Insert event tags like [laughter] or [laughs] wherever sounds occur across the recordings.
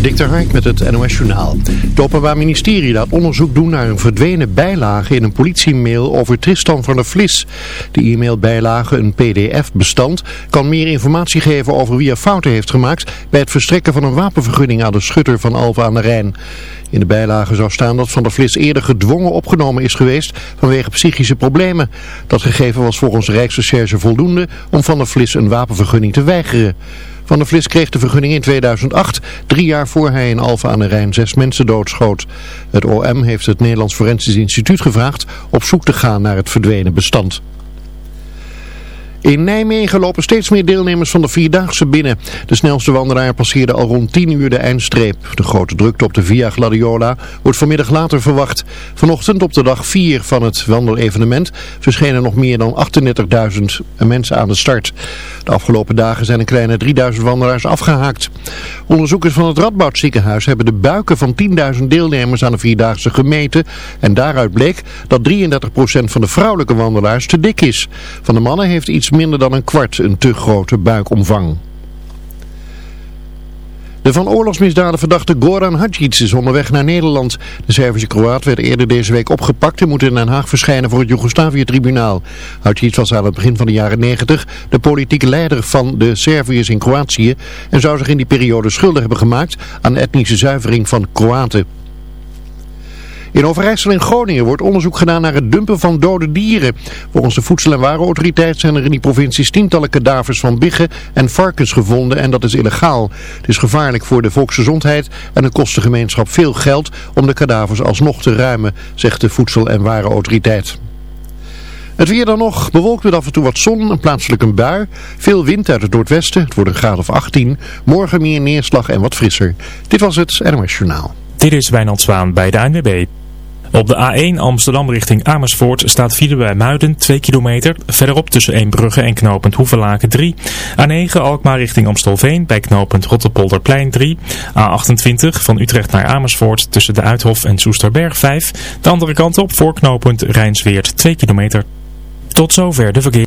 Dikter Hark met het NOS Journaal. Het Openbaar Ministerie laat onderzoek doen naar een verdwenen bijlage in een politiemail over Tristan van der Vlis. De e-mailbijlage, een pdf-bestand, kan meer informatie geven over wie er fouten heeft gemaakt bij het verstrekken van een wapenvergunning aan de schutter van Alfa aan de Rijn. In de bijlage zou staan dat Van der Vlis eerder gedwongen opgenomen is geweest vanwege psychische problemen. Dat gegeven was volgens Rijksrecherche voldoende om Van der Vlis een wapenvergunning te weigeren. Van der Vlis kreeg de vergunning in 2008, drie jaar voor hij in Alfa aan de Rijn zes mensen doodschoot. Het OM heeft het Nederlands Forensisch Instituut gevraagd op zoek te gaan naar het verdwenen bestand. In Nijmegen lopen steeds meer deelnemers van de Vierdaagse binnen. De snelste wandelaar passeerde al rond 10 uur de eindstreep. De grote drukte op de Via Gladiola wordt vanmiddag later verwacht. Vanochtend op de dag 4 van het wandelevenement verschenen nog meer dan 38.000 mensen aan de start. De afgelopen dagen zijn een kleine 3000 wandelaars afgehaakt. Onderzoekers van het Radboud ziekenhuis hebben de buiken van 10.000 deelnemers aan de Vierdaagse gemeten. En daaruit bleek dat 33% van de vrouwelijke wandelaars te dik is. Van de mannen heeft iets minder dan een kwart een te grote buikomvang. De van oorlogsmisdaden verdachte Goran Hadjic is onderweg naar Nederland. De Servische Kroaat werd eerder deze week opgepakt en moet in Den Haag verschijnen voor het Joegoslavië-tribunaal. Hadjic was aan het begin van de jaren 90 de politieke leider van de Serviërs in Kroatië en zou zich in die periode schuldig hebben gemaakt aan etnische zuivering van Kroaten. In Overijssel en Groningen wordt onderzoek gedaan naar het dumpen van dode dieren. Volgens de Voedsel- en Warenautoriteit zijn er in die provincies tientallen kadavers van biggen en varkens gevonden en dat is illegaal. Het is gevaarlijk voor de volksgezondheid en het kost de gemeenschap veel geld om de kadavers alsnog te ruimen, zegt de Voedsel- en Warenautoriteit. Het weer dan nog, bewolkt met af en toe wat zon, een plaatselijk een bui. Veel wind uit het noordwesten, het wordt een graad of 18. Morgen meer neerslag en wat frisser. Dit was het NOS Journaal. Dit is Wijnand Zwaan bij de ANWB. Op de A1 Amsterdam richting Amersfoort staat file bij Muiden 2 kilometer. Verderop tussen Eembrugge en knooppunt Hoevelaken 3. A9 Alkmaar richting Amstelveen bij knooppunt Rotterpolderplein 3. A28 van Utrecht naar Amersfoort tussen de Uithof en Soesterberg 5. De andere kant op voor knooppunt Rijnsweert 2 kilometer. Tot zover de verkeer.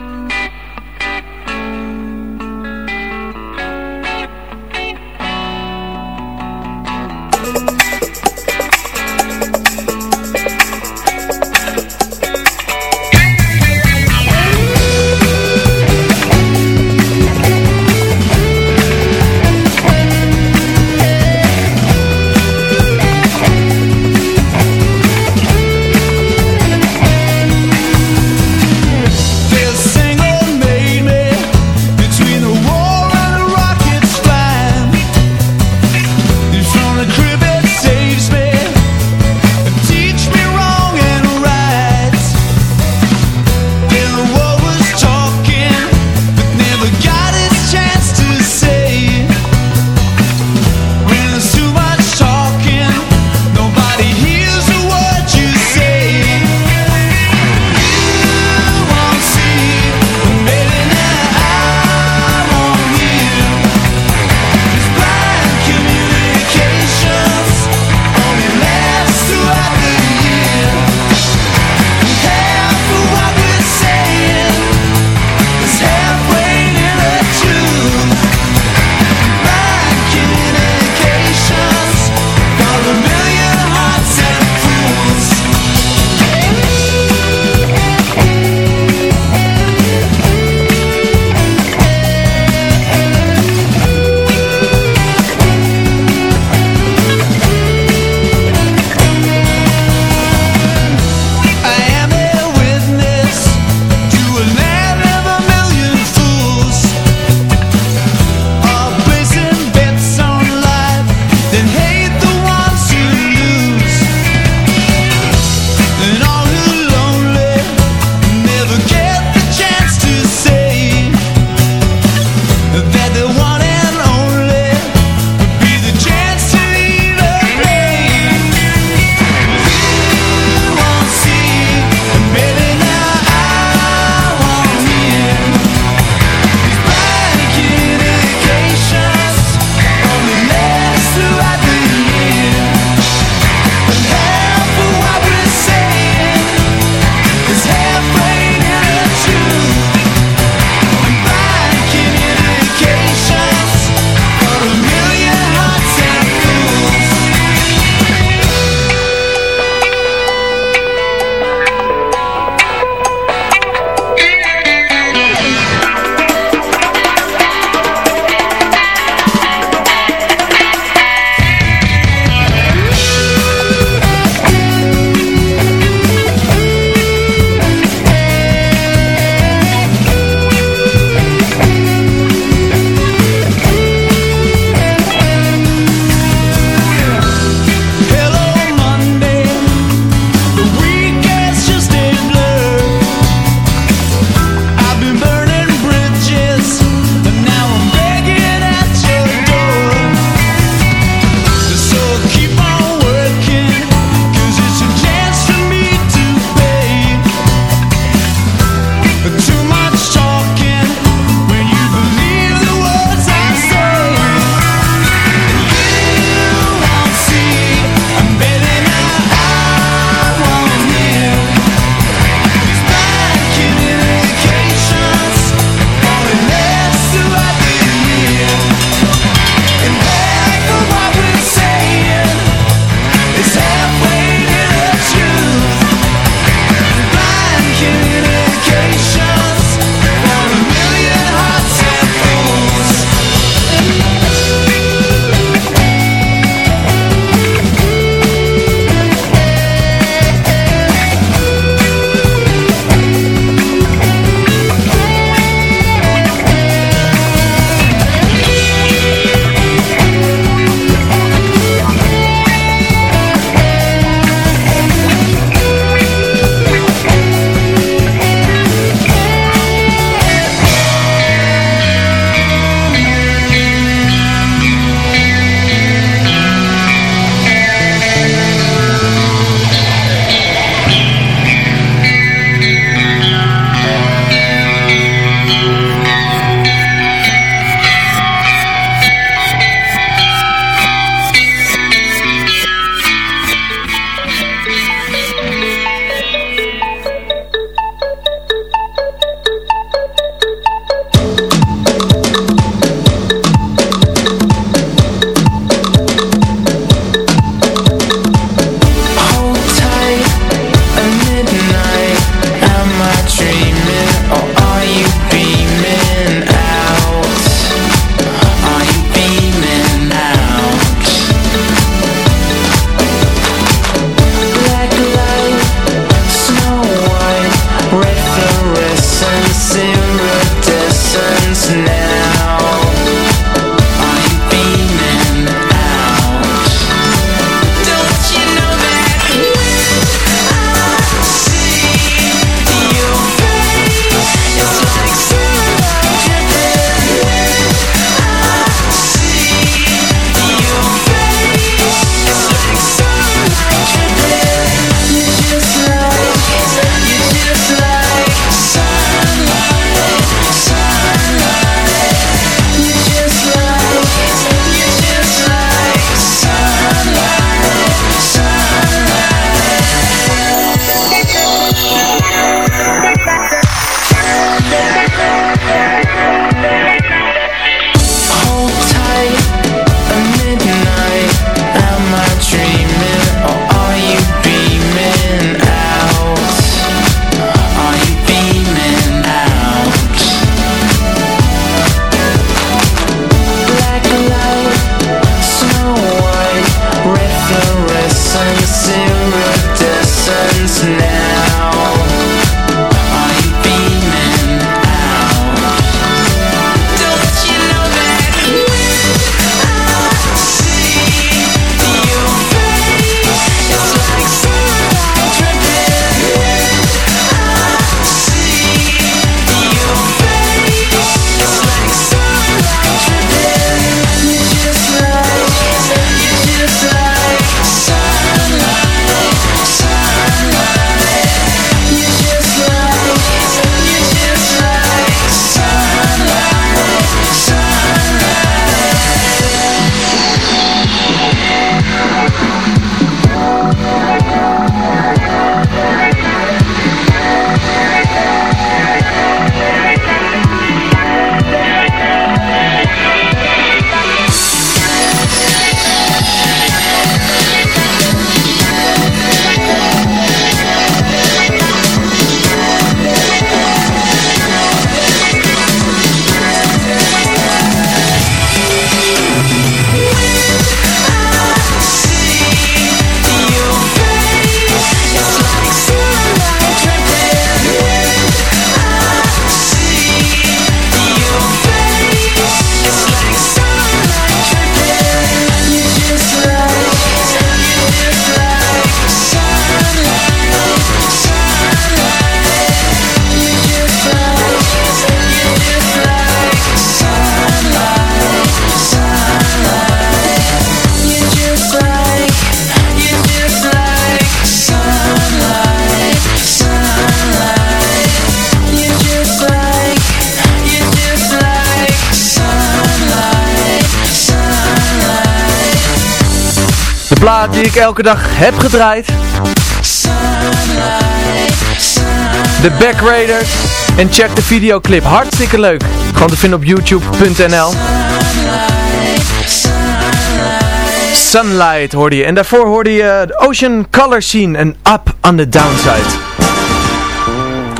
Elke dag heb gedraaid. De Back Raiders. En check de videoclip. Hartstikke leuk. Gewoon te vinden op youtube.nl. Sunlight hoorde je. En daarvoor hoorde je Ocean Color Scene en Up on the Downside.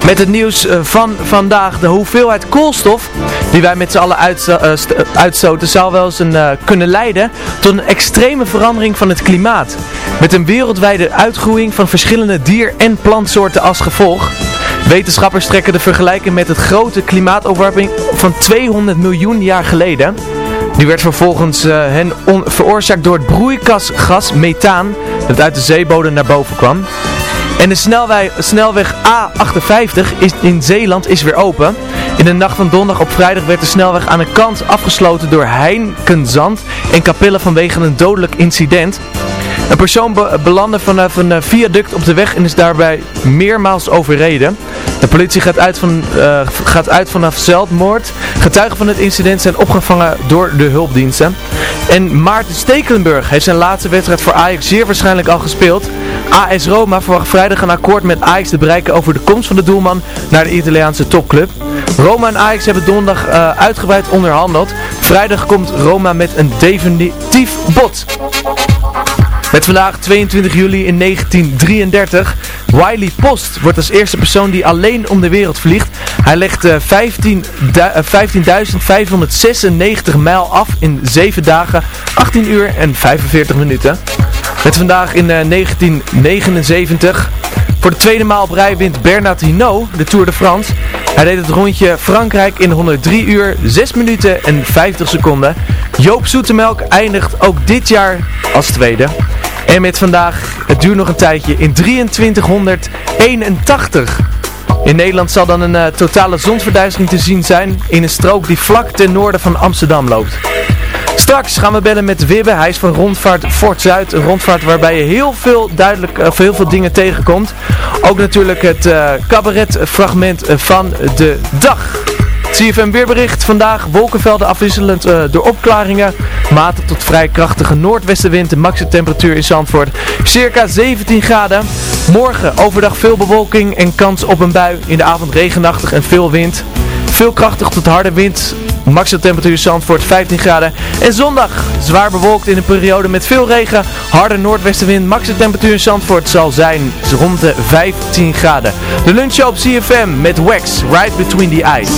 Met het nieuws eh, van vandaag, de hoeveelheid koolstof die wij met z'n allen uitsto uh, uitstoten zou wel eens een, kunnen leiden tot een extreme verandering van het klimaat. Met een wereldwijde uitgroeiing van verschillende dier- en plantsoorten als gevolg. Wetenschappers trekken de vergelijking met het grote klimaatopwarming van 200 miljoen jaar geleden. Die werd vervolgens hen veroorzaakt door het broeikasgas methaan dat uit de zeebodem naar boven kwam. En de snelweg, snelweg A58 is, in Zeeland is weer open. In de nacht van donderdag op vrijdag werd de snelweg aan de kant afgesloten door Heinkenzand en Capelle vanwege een dodelijk incident. Een persoon be belandde vanaf een viaduct op de weg en is daarbij meermaals overreden. De politie gaat uit, van, uh, gaat uit vanaf zelfmoord. Getuigen van het incident zijn opgevangen door de hulpdiensten. En Maarten Stekelenburg heeft zijn laatste wedstrijd voor Ajax zeer waarschijnlijk al gespeeld. AS Roma verwacht vrijdag een akkoord met Ajax te bereiken over de komst van de doelman naar de Italiaanse topclub. Roma en Ajax hebben donderdag uh, uitgebreid onderhandeld. Vrijdag komt Roma met een definitief bod. Met vandaag 22 juli in 1933. Wiley Post wordt als eerste persoon die alleen om de wereld vliegt. Hij legt uh, 15.596 mijl af in 7 dagen, 18 uur en 45 minuten. Met vandaag in uh, 1979. Voor de tweede maal op rij wint Bernard Hinault de Tour de France. Hij deed het rondje Frankrijk in 103 uur, 6 minuten en 50 seconden. Joop Zoetemelk eindigt ook dit jaar als tweede. En met vandaag, het duurt nog een tijdje, in 2381. In Nederland zal dan een uh, totale zonsverduistering te zien zijn in een strook die vlak ten noorden van Amsterdam loopt. Straks gaan we bellen met Wibbe. Hij is van Rondvaart Fort Zuid. Een rondvaart waarbij je heel veel, duidelijk, of heel veel dingen tegenkomt. Ook natuurlijk het uh, cabaretfragment van de dag. CFM weerbericht. Vandaag wolkenvelden afwisselend uh, door opklaringen. Matig tot vrij krachtige noordwestenwind. De maximumtemperatuur in Zandvoort circa 17 graden. Morgen overdag veel bewolking en kans op een bui. In de avond regenachtig en veel wind. Veel krachtig tot harde wind. Maximum temperatuur Zandvoort 15 graden. En zondag zwaar bewolkt in een periode met veel regen. Harde noordwestenwind. Maximum temperatuur in Zandvoort zal zijn rond de 15 graden. De lunchshow op CFM met Wax Right Between the Eyes.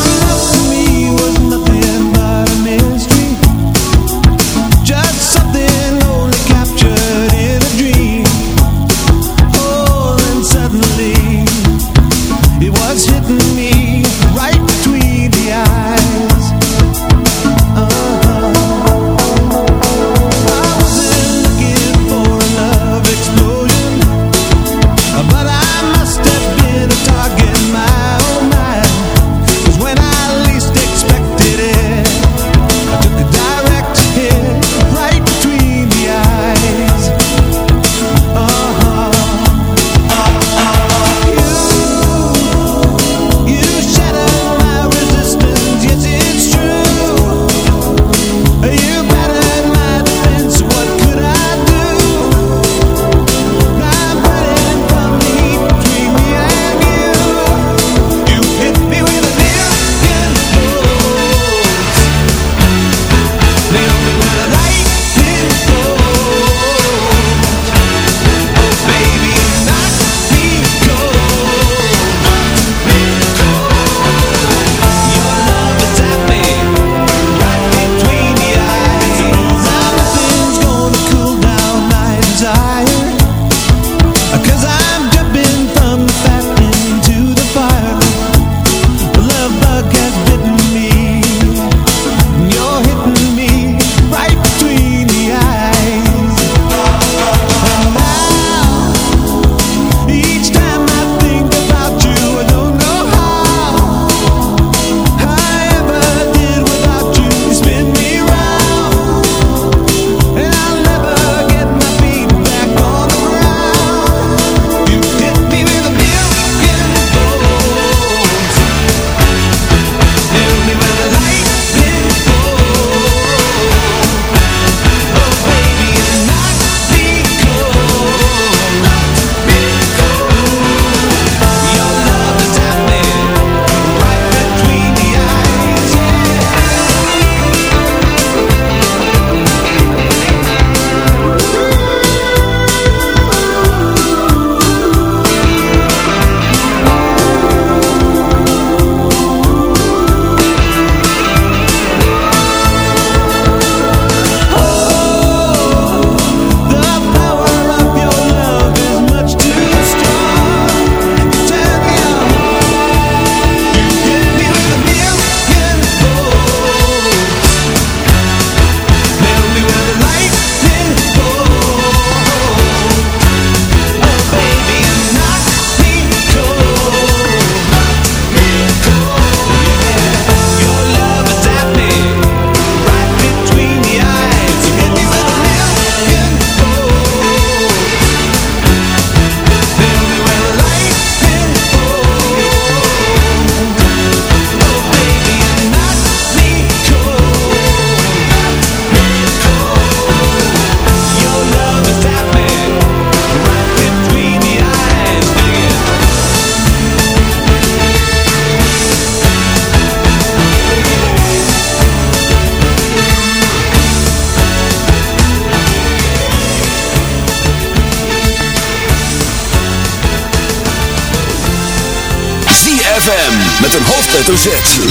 Hoofdletter.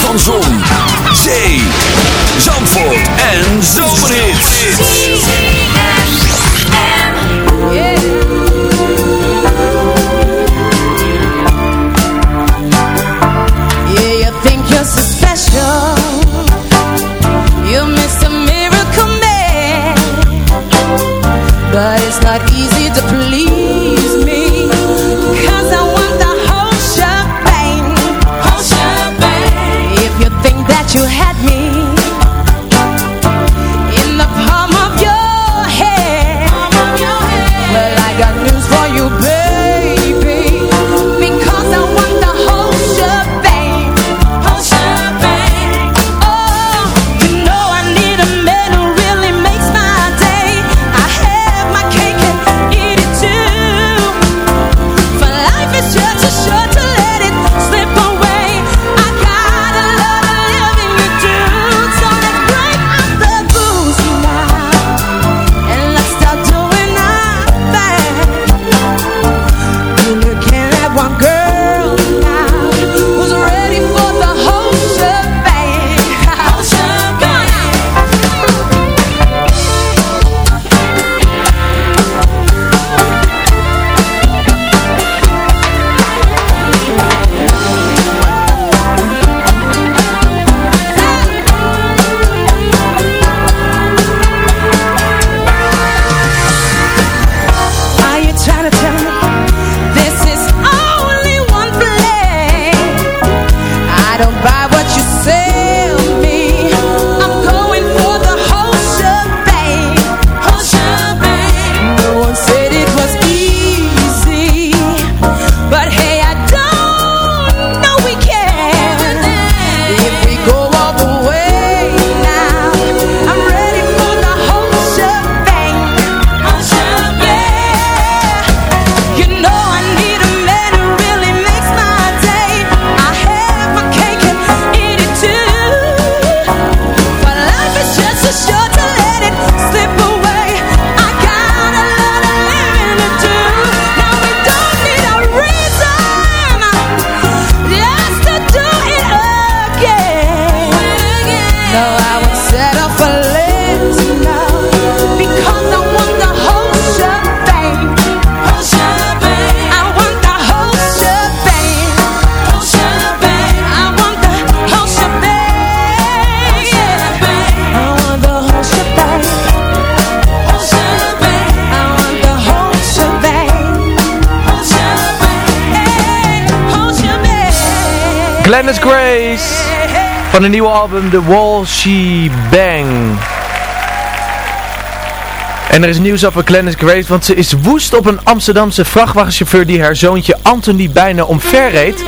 Van Zon, Glennis Grace van een nieuwe album The Wall She Bang. En er is nieuws over Glennis Grace, want ze is woest op een Amsterdamse vrachtwagenchauffeur die haar zoontje Anthony bijna omverreed.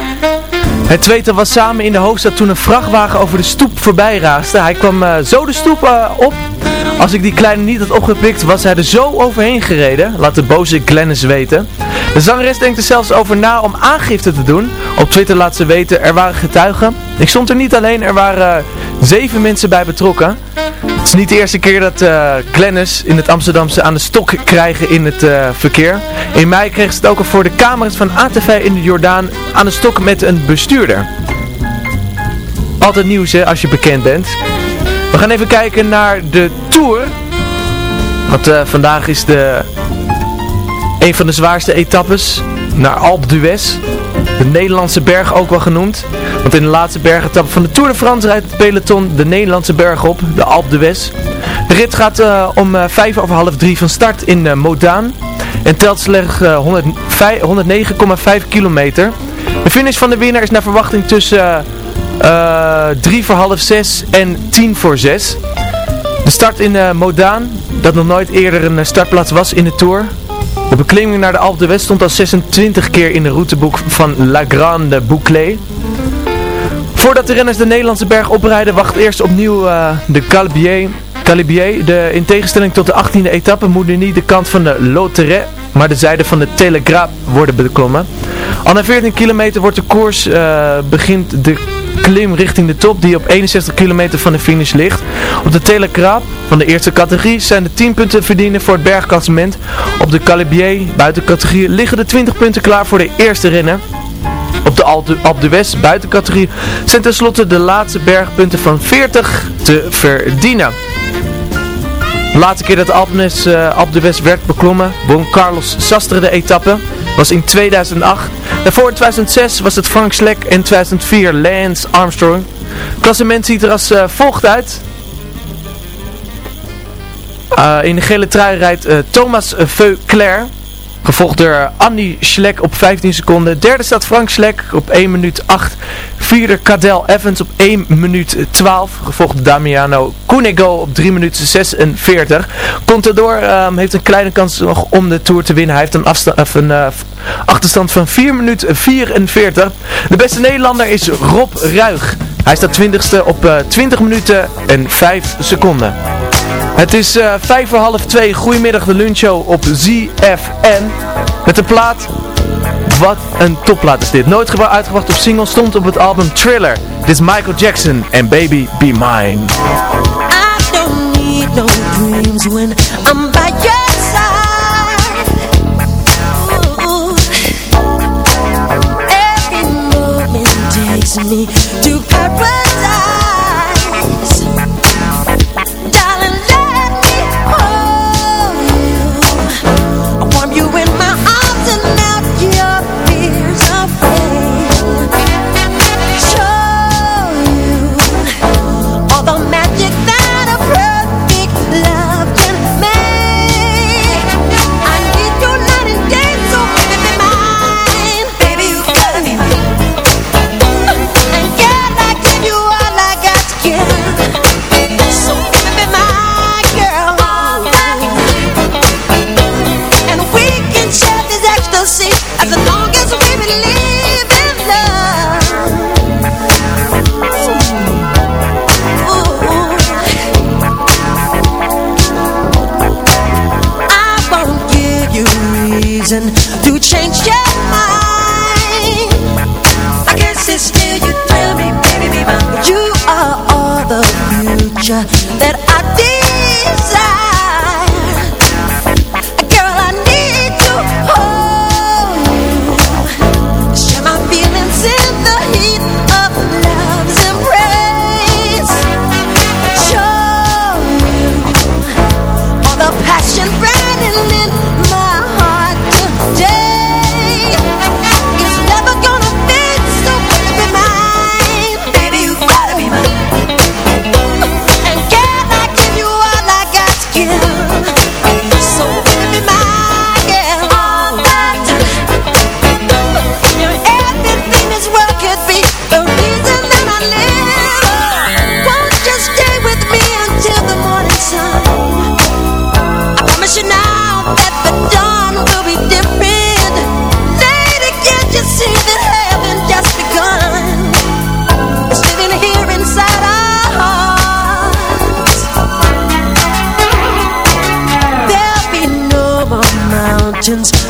Het tweetal was samen in de hoofdstad toen een vrachtwagen over de stoep voorbij raasde. Hij kwam eh, zo de stoep eh, op. Als ik die kleine niet had opgepikt, was hij er zo overheen gereden. Laat de boze Glennis weten. De zangeres denkt er zelfs over na om aangifte te doen. Op Twitter laat ze weten, er waren getuigen. Ik stond er niet alleen, er waren eh, zeven mensen bij betrokken. Het is niet de eerste keer dat eh Glennis in het Amsterdamse aan de stok krijgen in het eh, verkeer. In mei kreeg ze het ook al voor de camera's van ATV in de Jordaan aan de stok met een bestuurder. Altijd nieuws hè, als je bekend bent. We gaan even kijken naar de Tour. Want vandaag is de, een van de zwaarste etappes naar Alpe d'Huez. De Nederlandse berg ook wel genoemd. Want in de laatste bergetappe van de Tour de France rijdt het peloton de Nederlandse berg op, de Alpe d'Huez. De rit gaat eh, om eh, vijf over half drie van start in uh, Modaan. En telt slechts eh, 109,5 kilometer. De finish van de winnaar is naar verwachting tussen drie voor half zes en tien voor zes. De start in uh, Modaan, dat nog nooit eerder een startplaats was in de Tour. De beklimming naar de Alpe d'Huez stond al 26 keer in de routeboek van La Grande Boucle. Voordat de renners de Nederlandse berg oprijden, wacht eerst opnieuw uh, de Calibier. Calibier. De, in tegenstelling tot de 18e etappe moet nu niet de kant van de Loteret, maar de zijde van de Telegraaf worden beklommen. Al na 14 kilometer wordt de koers, uh, begint de klim richting de top die op 61 kilometer van de finish ligt. Op de Telegraaf van de eerste categorie zijn de 10 punten verdienen voor het bergklassement. Op de Calibier buiten categorie liggen de 20 punten klaar voor de eerste renner. Op de Alpe Alpe d'Huez buitencategorie zijn tenslotte de laatste bergpunten van 40 te verdienen. De laatste keer dat de Alpe d'Huez uh, Alpe d'Huez werd beklommen, won Carlos Sastre de etappe, was in 2008. Daarvoor in 2006 was het Frank Slek en in 2004 Lance Armstrong. Het klassement ziet er als uh, volgt uit. Uh, in de gele trui rijdt uh, Thomas Veuclair. Gevolgd door Andy Schlek op 15 seconden. Derde staat Frank Schlek op 1 minuut 8. Vierde Cadel Evans op 1 minuut 12. Gevolgd door Damiano Cunego op 3 minuten 46. Contador um, heeft een kleine kans nog om de Tour te winnen. Hij heeft een, of een uh, achterstand van 4 minuten 44. De beste Nederlander is Rob Ruig. Hij staat 20ste op uh, 20 minuten en 5 seconden. Het is uh, voor half twee. Goedemiddag de lunchshow op ZFN. Met de plaat. Wat een topplaat is dit. Nooit uitgebracht op single. Stond op het album Thriller. Dit is Michael Jackson en Baby Be Mine. I don't need no dreams when I'm by your side. Ooh. Every moment takes me to paradise. legends.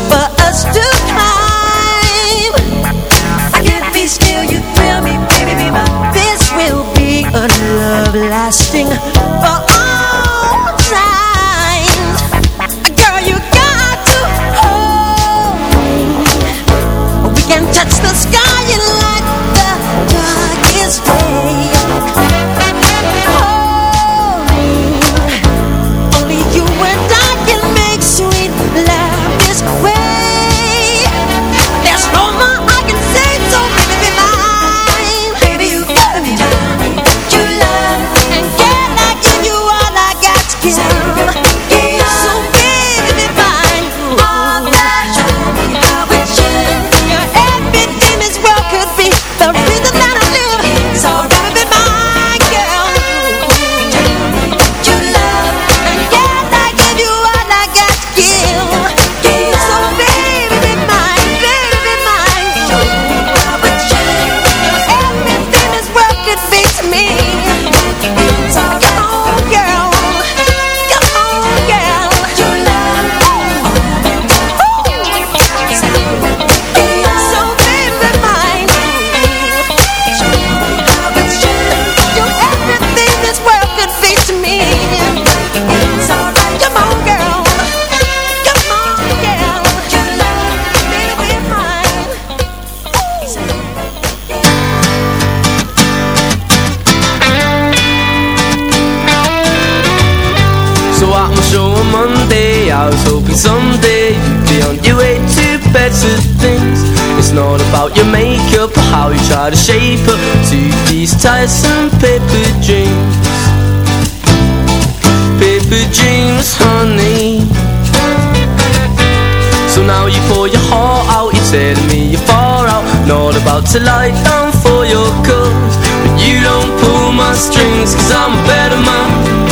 Paper dreams Paper dreams, honey. So now you pour your heart out You're telling me you're far out. Not about to lie down for your cause. But you don't pull my strings Cause I'm a better man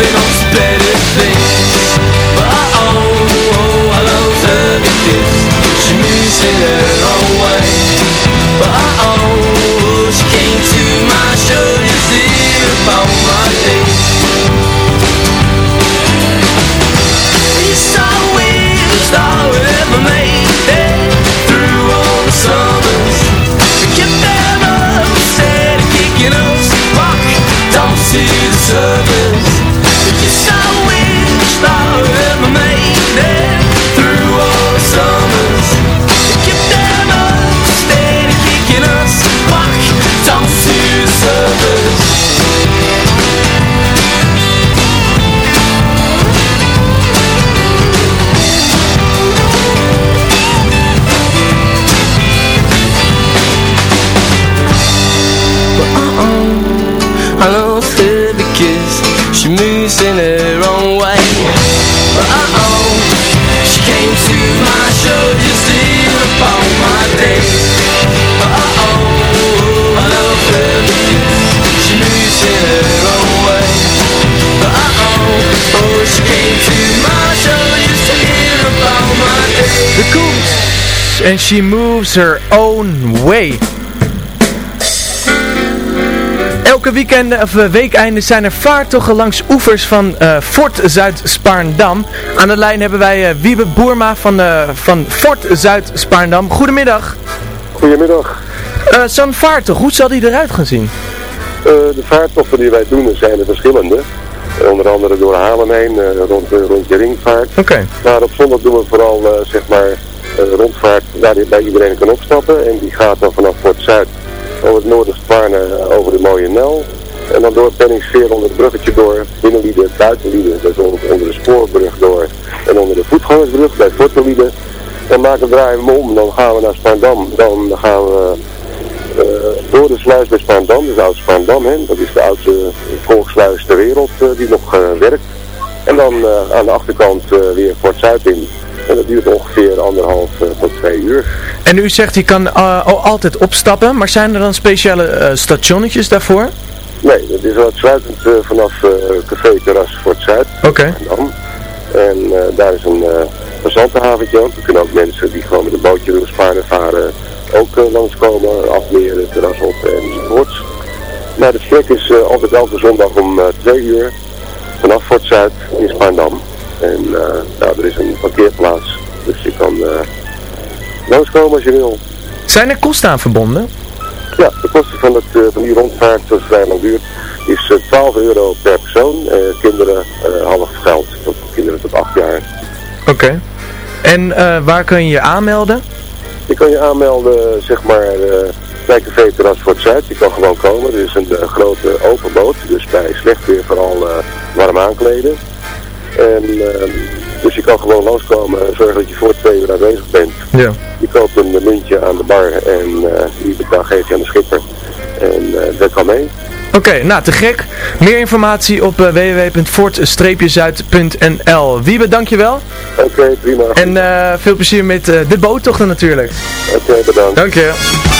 To But oh, oh, I love her because She moves in But oh, she came to my to hear about my day It's that we ever it Through all the summers We up instead of kicking us down to the surface wheels en She Moves Her Own Way. Elke weekend of eh, weekeinde zijn er vaartochten langs oevers van eh, Fort Zuid-Spaarndam. Aan de lijn hebben wij eh, Wiebe Boerma van, van Fort Zuid-Spaarndam. Goedemiddag. Goedemiddag. Zo'n vaartocht, hoe zal die eruit gaan zien? De vaartochten die wij doen zijn er verschillende. Onder andere door Haarlem heen, rond, de rond je ringvaart. Oké. Maar op zondag doen we vooral zeg maar rondvaart waar bij iedereen kan opstappen. En die gaat dan vanaf Fort Zuid over het noordigste Spaarne over de mooie Nel. En dan door Penningsveer onder het bruggetje door, Binnenlieden, Buitenlieden, dus onder, de spoorbrug door. En onder de voetgangersbrug bij Fortelieden. En maken draaien we hem om, dan gaan we naar Spaandam. Dan gaan we eh, door de sluis bij Spaandam, dus oud Spaandam, hè. dat is de oudste volksluis ter wereld eh, die nog eh, werkt. En dan aan de achterkant weer Fort Zuid in. En dat duurt ongeveer anderhalf eh, tot twee uur. En u zegt je kan eh, al- altijd opstappen, maar zijn er dan speciale eh, stationnetjes daarvoor? Nee, het is uitsluitend vanaf Café Terras Fort Zuid. Oké. Spaandam. En daar is een passantenhaventje ook. Er kunnen ook mensen die gewoon met een bootje door Spaarne varen ook uh, langskomen, afmeren, terras op enzovoorts. Maar de vertrek is altijd elke zondag om twee uur vanaf Fort Zuid in Spaandam. En eh nou, er is een parkeerplaats, dus je kan eh langskomen als je wil. Zijn er kosten aan verbonden? Ja, de kosten van, het, eh, van die rondvaart, zoals het vrij lang duurt, is eh, 12 euro per persoon. Kinderen half geld, tot kinderen tot 8 jaar. Oké. En waar kun je je aanmelden? Je kan je aanmelden, zeg maar, bij Café Terras Fort Zuid. Je kan gewoon komen. Er is een grote open boot, dus bij slecht weer vooral warm aankleden. En, eh, dus je kan gewoon langskomen en zorgen dat je voor twee uur aanwezig bent. Ja. Je koopt een muntje aan de bar en eh, die betaal geef je aan de schipper. En eh dat kan mee. Oké, nou te gek. Meer informatie op eh, www.fort-zuid.nl Wiebe, dankjewel. Oké, prima. En eh, veel plezier met eh, de boottochten natuurlijk. Oké, bedankt. Dank je.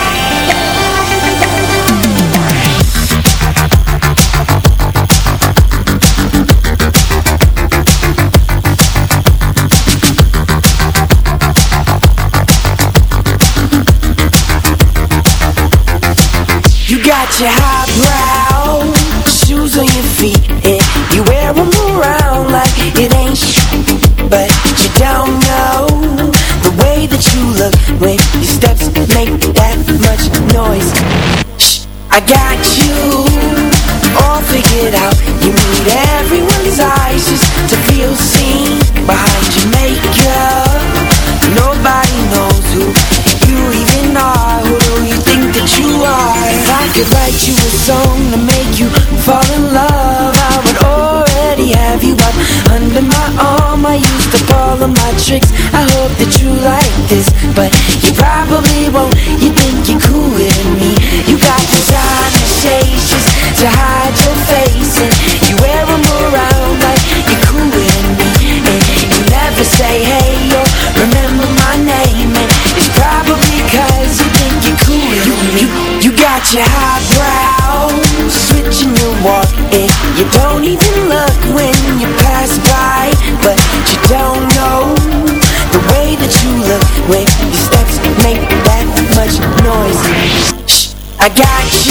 I got got you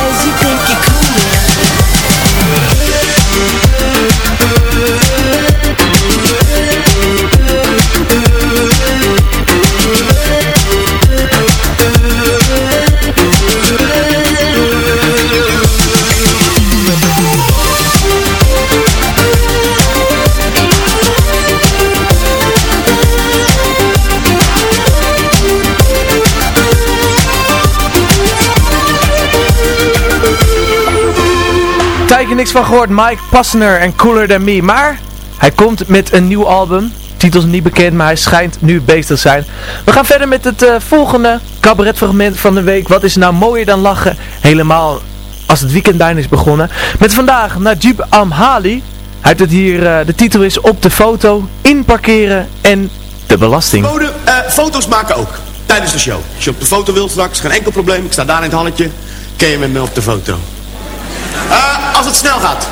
Tijdje niks van gehoord, Mike Passner en Cooler Than Me. Maar hij komt met een nieuw album. Titel is niet bekend, maar hij schijnt nu bezig te zijn. We gaan verder met het eh, volgende cabaretfragment van de week. Wat is nou mooier dan lachen? Helemaal als het weekend is begonnen. Met vandaag Najib Amhali. Hij heeft het hier, eh, de titel is Op de foto, inparkeren en de belasting. Eh, foto's maken ook. Tijdens de show. Als je op de foto wilt straks, geen enkel probleem. Ik sta daar in het halletje. Ken je met me op de foto. Eh, als het snel gaat.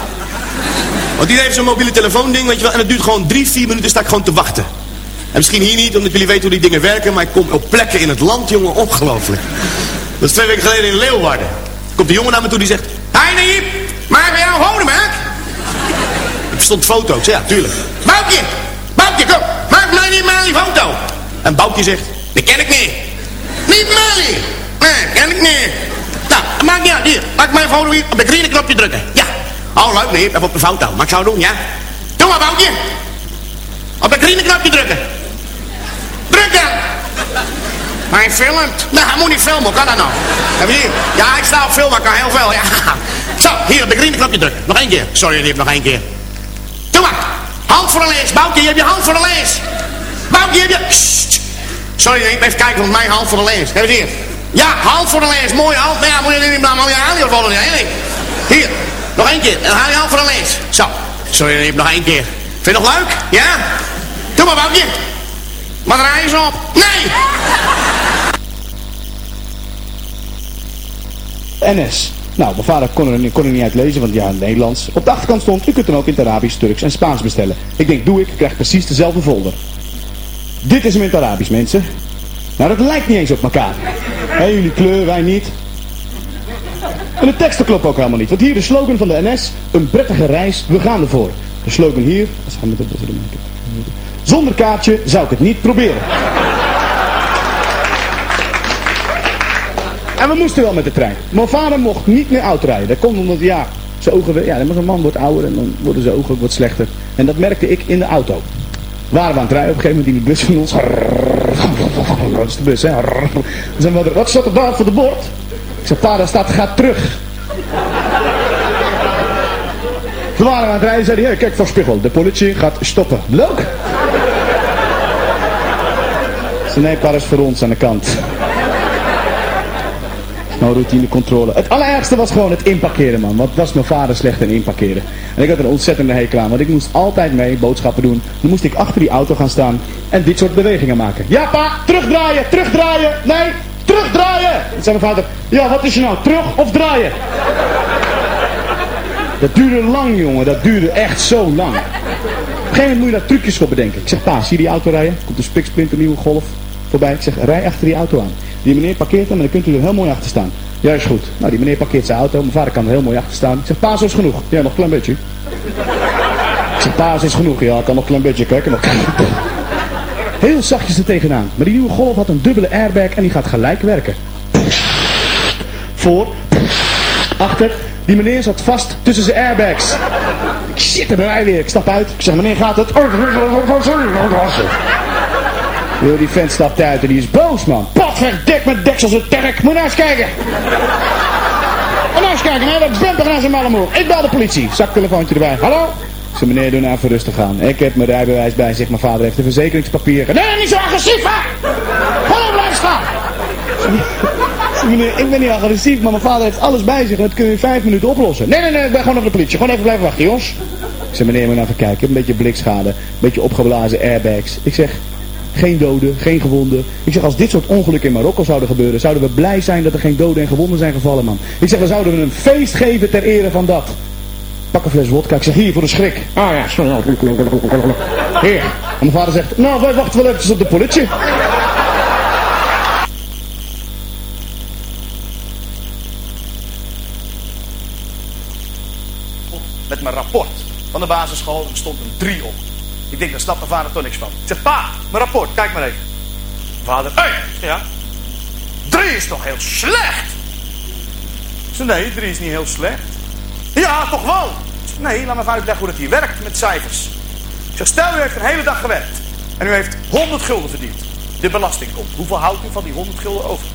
Want iedereen heeft zo'n mobiele telefoon ding, weet je wel. En het duurt gewoon drie, vier minuten sta ik gewoon te wachten. En misschien hier niet, omdat jullie weten hoe die dingen werken. Maar ik kom op plekken in het land, jongen, ongelooflijk. Dat is twee weken geleden in Leeuwarden. Komt de jongen naar me toe die zegt... Hi Naïb, maak een foto, maak. Ik verstond foto. Ik zei, ja, tuurlijk. Boukje, Boukje, kom. Maak mij niet maar foto. En Boukje zegt, die ken ik niet. Niet Mali. Nee, ken ik niet. Nou, maak niet uit. Hier, maak mijn foto hier op het groene knopje drukken. Ja. Oh, leuk, nee, even op de foto. Maar ik zou het doen, ja. Doe maar, Boukje. Op het groene knopje drukken. Druk dan. Maar hij filmt. Nou, hij moet niet filmen, hoe kan dat nou? Heb je hier? Ja, ik sta op film, maar kan heel veel, ja. [laughs] Zo, hier op de groene knopje drukken. Nog één keer. Sorry, Riep, nog één keer. Doe maar. Hand voor de lees. Boukje, je hebt je hand voor de lees. Boukje, je hebt je... Sst. Sorry, even kijken, want mijn hand voor de lees. Heb je het hier? Ja, hand voor de lees. Mooie hand. Nou ja, moet je niet maar mooie aan hier vallen. Hier. Nog één keer. En haal je al voor een lees. Zo. Sorry, je nog één keer. Vind je nog leuk? Ja? Doe maar, Boukje. Maar draai eens op. Nee! NS. Nou, mijn vader kon er, kon er niet uit lezen, want ja, het Nederlands. Op de achterkant stond, u kunt hem ook in het Arabisch, Turks en Spaans bestellen. Ik denk, doe ik, krijg precies dezelfde folder. Dit is hem in het Arabisch, mensen. Nou, dat lijkt niet eens op elkaar. Hé, jullie kleur, wij niet. En de teksten kloppen ook helemaal niet. Want hier de slogan van de NS, een prettige reis, we gaan ervoor. De slogan hier, zonder kaartje zou ik het niet proberen. En we moesten wel met de trein. Mijn vader mocht niet meer auto rijden. Dat komt omdat, ja, zijn ogen, ja, een man wordt ouder en dan worden zijn ogen ook wat slechter. En dat merkte ik in de auto. Waren we aan het rijden op een gegeven moment in die bus van ons. Dat is de bus, hè. Zijn wat staat er daar voor de bord? Ik zei, pa, daar staat, ga terug. Toen waren aan het rijden, zei hij, kijk voor spiegel, de politie gaat stoppen. Leuk! Zijn nee, pa is voor ons aan de kant. Nou, routinecontrole. Het allerergste was gewoon het inparkeren, man. Wat was mijn vader slecht in inparkeren. En ik had een ontzettende hekel aan, want ik moest altijd mee boodschappen doen. Dan moest ik achter die auto gaan staan en dit soort bewegingen maken. Ja, pa, terugdraaien, terugdraaien. Nee, terugdraaien. En zei mijn vader, ja, wat is je nou, terug of draaien? Dat duurde lang, jongen. Dat duurde echt zo lang. Op een gegeven moment moet je daar trucjes voor bedenken. Ik zeg, pa, zie die auto rijden? Komt een spiksplinter nieuwe golf voorbij. Ik zeg, rij achter die auto aan. Die meneer parkeert hem en dan kunt u er heel mooi achter staan. Ja, is goed. Nou, die meneer parkeert zijn auto. Mijn vader kan er heel mooi achter staan. Ik zeg, pa, zo is genoeg. Ja, nog een klein beetje. Ik zeg, pa, zo is genoeg. Ja, ik kan nog een klein beetje. Kijk, nog Heel zachtjes er tegenaan. Maar die nieuwe golf had een dubbele airbag en die gaat gelijk werken. Voor. Achter. Die meneer zat vast tussen zijn airbags. Shit, daar ben wij weer. Ik stap uit. Ik zeg, meneer, gaat het? Yo, die vent stapt uit en die is boos, man. Potverdik met deksels en terk. Moet nou eens kijken. En nou eens kijken, hè. Dat bent naar zijn mallemoer. Ik bel de politie. Zaktelefoontje erbij. Hallo? Zei, meneer, doe nou even rustig aan. Ik heb mijn rijbewijs bij zich. Mijn vader heeft een verzekeringspapier. Nee, niet zo agressief, hè. Gewoon blijf staan. [laughs] Meneer, ik ben niet agressief, maar mijn vader heeft alles bij zich. En dat kun je in vijf minuten oplossen. Nee, nee, nee, ik ben gewoon op de politie. Gewoon even blijven wachten, jongens. Ik zei, meneer, moet nou even kijken. Ik heb een beetje blikschade. Een beetje opgeblazen airbags. Ik zeg, geen doden, geen gewonden. Ik zeg, als dit soort ongelukken in Marokko zouden gebeuren, zouden we blij zijn dat er geen doden en gewonden zijn gevallen, man. Ik zeg, dan zouden we een feest geven ter ere van dat. Pak een fles wodka. Ik zeg, hier, voor de schrik. Ah ja, sorry. Hier. En mijn vader zegt, nou, wij wachten wel eventjes op de politie. Met mijn rapport van de basisschool, stond een 3 op. Ik denk, daar snapt mijn vader toch niks van. Ik zeg, pa, mijn rapport, kijk maar even. Vader, hé, ja. Drie is toch heel slecht? Ik nee, drie is niet heel slecht. Ja, toch wel. Zeg, nee, laat me even uitleggen hoe dat hier werkt met cijfers. Ik zeg, stel u heeft een hele dag gewerkt. En u heeft 100 gulden verdiend. De belasting komt. Hoeveel houdt u van die 100 gulden over?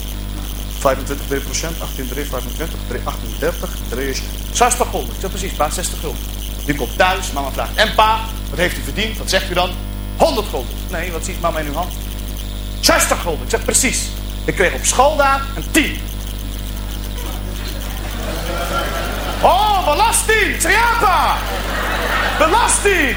25 3 procent, 18 3, 25, 3, 38, 3 60 gulden. Ik zeg precies, pa, 60 gulden. U komt thuis, mama vraagt, en pa, wat heeft u verdiend? Wat zegt u dan? 100 gulden. Nee, wat ziet mama in uw hand? 60 gulden. Ik zeg precies. Ik kreeg op school daar een 10. Oh, belasting! Ik! Belasting!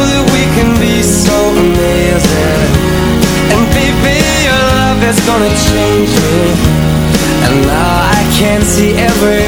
can be so amazing. And baby, your love is gonna change me. And now I can see every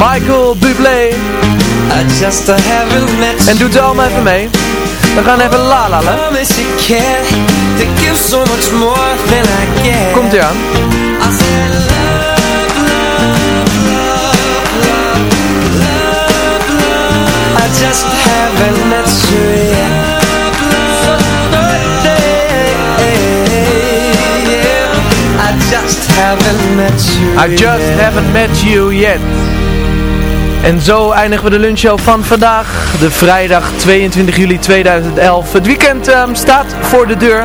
Michael Bublé. I just haven't met En doet er allemaal even mee. We gaan even than I get. Komt ie aan. I said love, love, love, love, love, love. I just haven't met you yet. I just haven't met you I just haven't met you yet. En zo eindigen we de lunchshow van vandaag, de vrijdag 22 juli 2011. Het weekend ehm, staat voor de deur.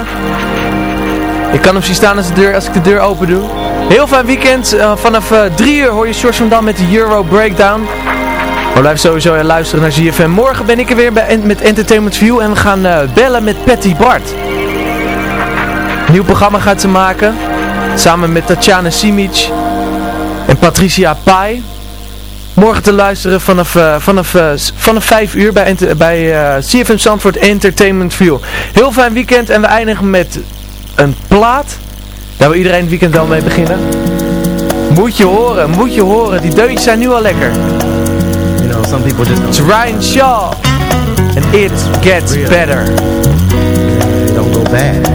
Ik kan hem zien staan als, de deur, als ik de deur open doe. Heel fijn weekend. Eh, vanaf 3 uur hoor je George van Dam met de Euro Breakdown. Maar blijf sowieso luisteren naar ZFM. Morgen ben ik er weer met Entertainment View en we gaan eh, bellen met Patty Bart. Nieuw programma gaat ze maken. Samen met Tatjana Simic en Patricia Pai. Morgen te luisteren vanaf, eh, vanaf, eh, vanaf 5 uur bij, bij eh, CFM Zandvoort Entertainment View. Heel fijn weekend en we eindigen met een plaat. Daar wil iedereen het weekend wel mee beginnen. Moet je horen, moet je horen. Die deuntjes zijn nu al lekker. You know, some people just It's Ryan Shaw. And it gets better. don't go bad.